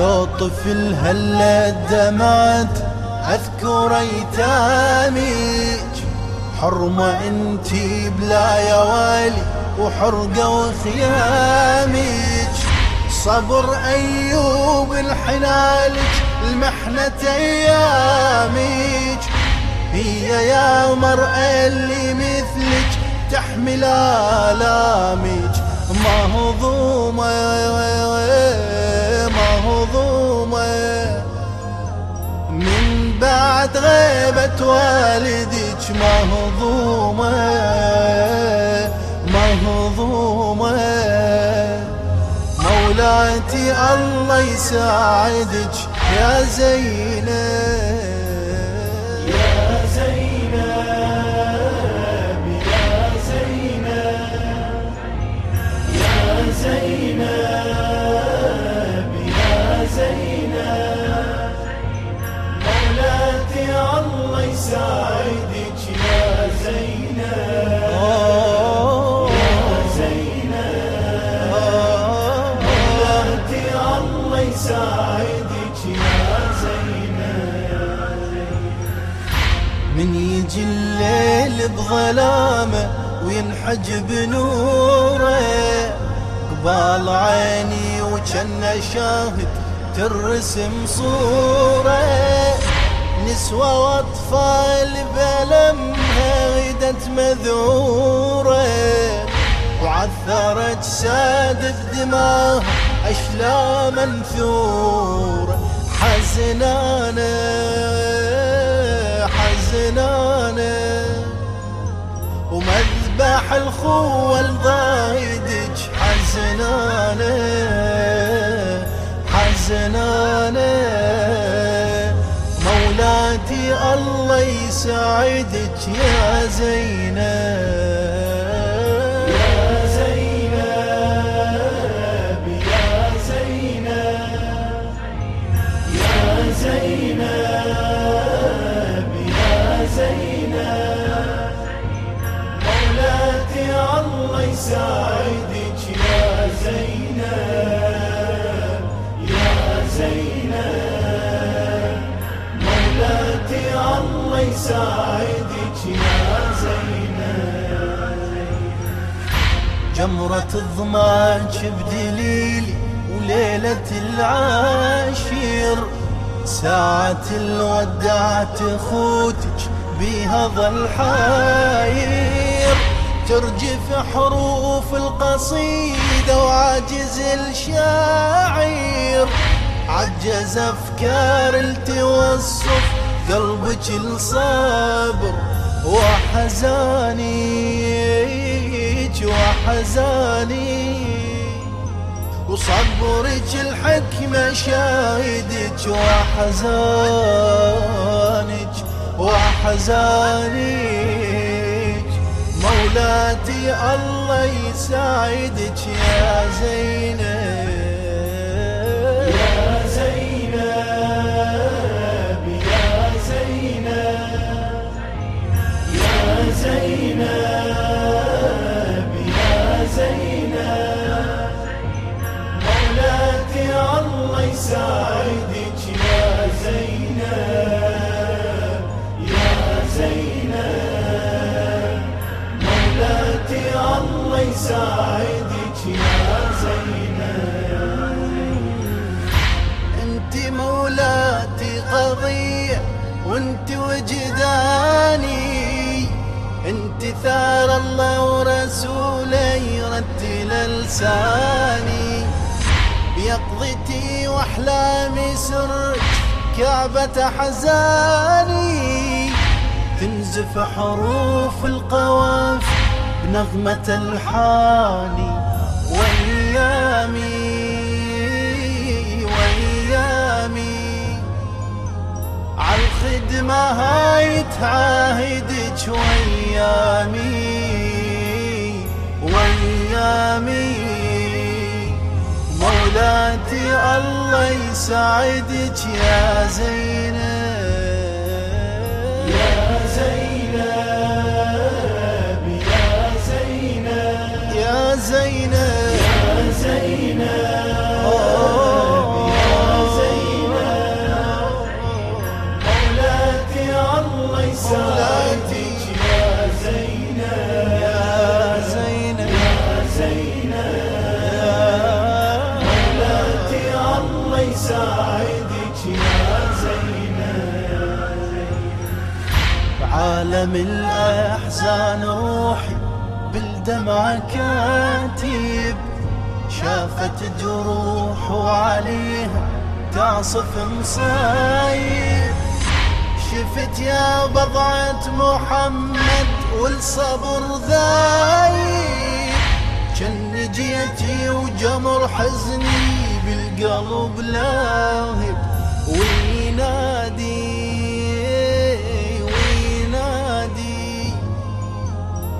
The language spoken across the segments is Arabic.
لو طفل هلا دمعت أذكر ايتامك حرمة انتي بلا يا والي وحرقة وخيامك صبر أيوب الحنالك المحنة ايامك هي يا مرأة اللي مثلك تحمل آلامك مهضومة مهضومة بعد غيبة والدك مهضومة مهضومة. مولاتي الله يساعدك يا زينب. يجي الليل بظلامه وينحجب نوره قبال عيني وجنه شاهد ترسم صوره. نسوى وأطفال بلمها غدت مذورة وعثرت ساد بدماها اشلا منثورة حزنانة الخوة الضايدك حزنانة حزنانة. مولاتي الله يساعدك يا زينب. يساعدك يا زينب يا زينب. الله يساعدك يا زينب. جمرة الضماج بدليلي وليلة العاشر. ساعة الوداع تخوتك بيها ظل حاير ترجف حروف القصيدة وعاجز الشاعر. عجز أفكار التوصف قلبك الصبر وحزانيك وحزاني وصبرك الحكمة شاهدك وحزانك وحزانك مولاتي الله يساعدك يا زينب. الله يساعدك يا زينب أنت مولاتي قضية وأنت وجداني. أنت ثار الله ورسوله يرتل لساني يقظتي واحلامي سرك كعبة حزاني. تنزف حروف القواف نغمة الحال وأيامي وأيامي عالخدمة هاي تعاهدك وأيامي وأيامي مولاتي الله يساعدك يا زينب. يساعدك يا زينب يا زينب يا زينب مولاتي الله يساعدك يا زينب بعالم الأحزان روحي بالدمع كاتب شافت جروح وعليها تعصف مصايب. شفت يا بضعة محمد والصبر ذايب. كان جيتي وجمر حزني بالقلب لاهب. وينادي وينادي.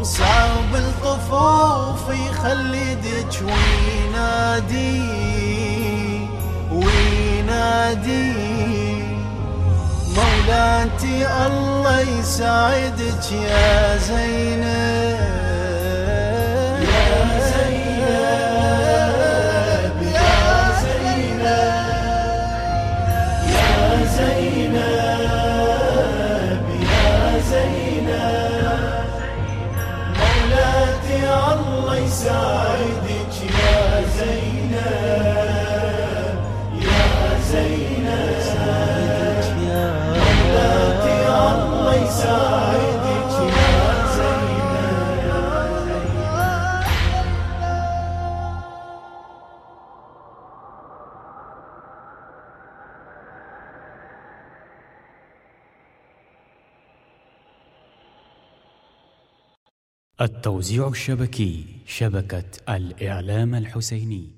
مصعب الطفوف يخلدك. وينادي وينادي. مولاتي الله يساعدك يا زينب. يا زينب يا زينب يا زينب يا زينب مولاتي الله يساعدك يا زينب يا زينب. التوزيع الشبكي شبكة الإعلام الحسيني.